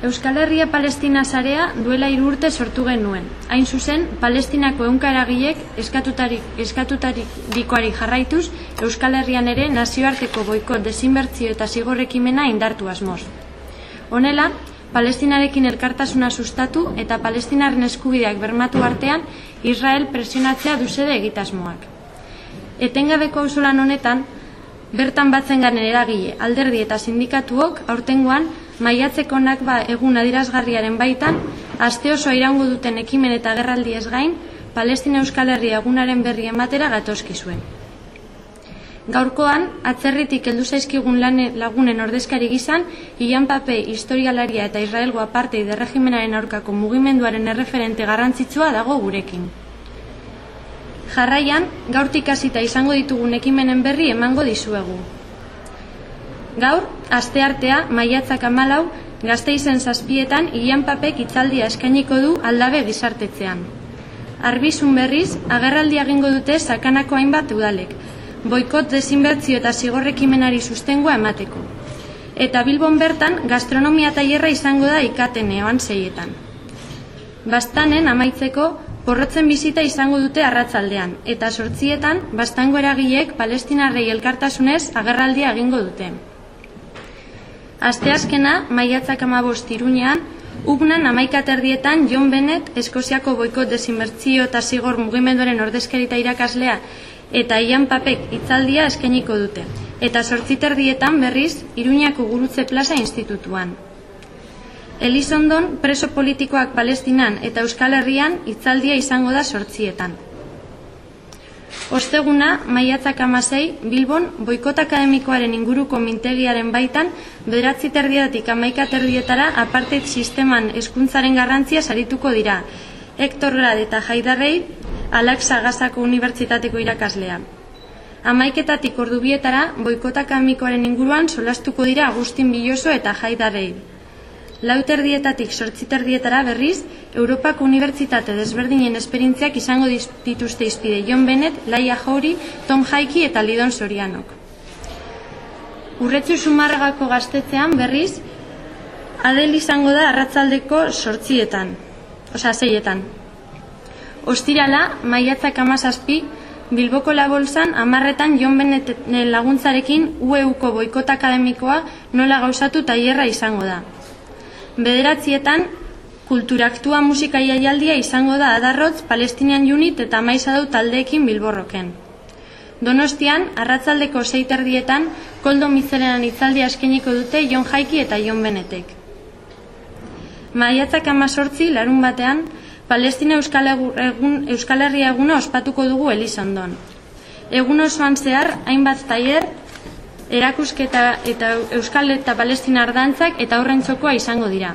Euskal Herria Palestina zarea duela hiru urte sortu genuen. Hain zuzen, Palestinako eunka eragilek eskatutarik, eskatutarik jarraituz, Euskal Herrian ere nazioarteko boikot desinbertzio eta zigorrekimena indartu asmoz. Honela, Palestinarekin elkartasuna sustatu eta Palestinaren eskubideak bermatu artean, Israel presionatzea duzede egitasmoak. Etengabeko auzolan honetan, bertan batzen garen eragile, alderdi eta sindikatuok aurtengoan maiatzeko nakba egun adirazgarriaren baitan, aste oso iraungo duten ekimen eta gerraldi ez gain, Palestina Euskal Herria egunaren berri ematera gatozki zuen. Gaurkoan, atzerritik heldu zaizkigun lane lagunen ordezkari gizan, Ian Pape historialaria eta Israelgo aparte regimenaren aurkako mugimenduaren erreferente garrantzitsua dago gurekin. Jarraian, gaurtik hasita izango ditugun ekimenen berri emango dizuegu. Gaur, aste artea, maiatzak amalau, gazte izen zazpietan, Ian Papek itzaldia eskainiko du aldabe gizartetzean. Arbizun berriz, agerraldi egingo dute sakanako hainbat udalek, boikot desinbertzio eta zigorrekimenari sustengoa emateko. Eta Bilbon bertan, gastronomia tailerra izango da ikaten eoan zeietan. Bastanen, amaitzeko, porrotzen bizita izango dute arratzaldean, eta sortzietan, bastango eragileek palestinarrei elkartasunez agerraldia egingo dute. Asteazkena, maiatzak amabost irunean, Ugnan amaikaterdietan John Bennett, Eskoziako boikot desinbertzio eta zigor mugimenduaren ordezkerita irakaslea eta Ian Papek itzaldia eskeniko dute. Eta sortziterdietan berriz, Iruñako gurutze plaza institutuan. Elizondon, preso politikoak palestinan eta Euskal Herrian itzaldia izango da sortzietan. Osteguna, maiatzak amasei, Bilbon, boikot akademikoaren inguruko mintegiaren baitan, bederatzi terdietatik amaika terdietara aparteit sisteman eskuntzaren garrantzia sarituko dira. Hector Grad eta Jaidarrei, Alaksa Gazako Unibertsitateko irakaslea. Amaiketatik ordubietara, boikot akademikoaren inguruan solastuko dira Agustin Biloso eta Jaidarrei. Lauter dietatik sortziter dietara berriz, Europako Unibertsitate desberdinen esperintziak izango dituzte izpide John Bennett, Laia Jouri, Tom Haiki eta Lidon Sorianok. Urretzu sumarragako gaztetzean berriz, Adel izango da arratzaldeko sortzietan, osa zeietan. Ostirala, maiatzak amazazpi, Bilboko labolzan, amarretan John Bennett laguntzarekin UEUko boikot akademikoa nola gauzatu tailerra izango da. Bederatzietan, kulturaktua musika jaialdia izango da adarrotz Palestinian Unit eta maiza dut taldeekin bilborroken. Donostian, arratzaldeko zeiterdietan, koldo mizelenan itzaldia eskeniko dute Jon Jaiki eta Jon Benetek. Maiatzak amazortzi, larun batean, Palestina Euskal, egun, Euskal Herria eguna ospatuko dugu Elizondon. Egun osoan zehar, hainbat taier, erakusketa eta Euskal eta Palestina ardantzak eta horren txokoa izango dira.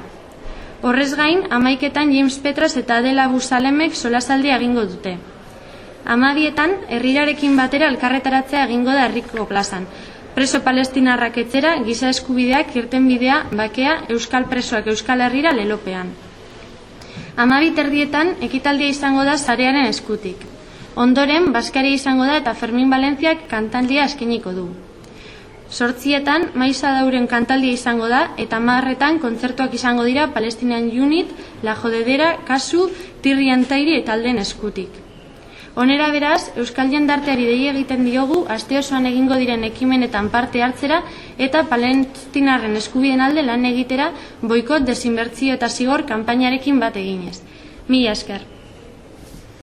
Horrez gain, amaiketan James Petras eta Adela Busalemek solasaldi egingo dute. Amabietan, herrirarekin batera elkarretaratzea egingo da herriko plazan. Preso palestinarrak etzera, giza eskubideak irten bidea, bakea, Euskal presoak Euskal Herrira lelopean. Amabit erdietan, ekitaldia izango da zarearen eskutik. Ondoren, Baskari izango da eta Fermin Valentziak kantaldia eskeniko du. Sortzietan, maiza dauren kantaldia izango da, eta marretan kontzertuak izango dira Palestinian Unit, La Jodedera, Kasu, Tirrian Tairi eta Alden Eskutik. Honera beraz, Euskal Jendarteari dei egiten diogu, aste osoan egingo diren ekimenetan parte hartzera, eta Palestinarren eskubiden alde lan egitera, boikot, desinbertzio eta zigor kanpainarekin bat eginez. Mila esker.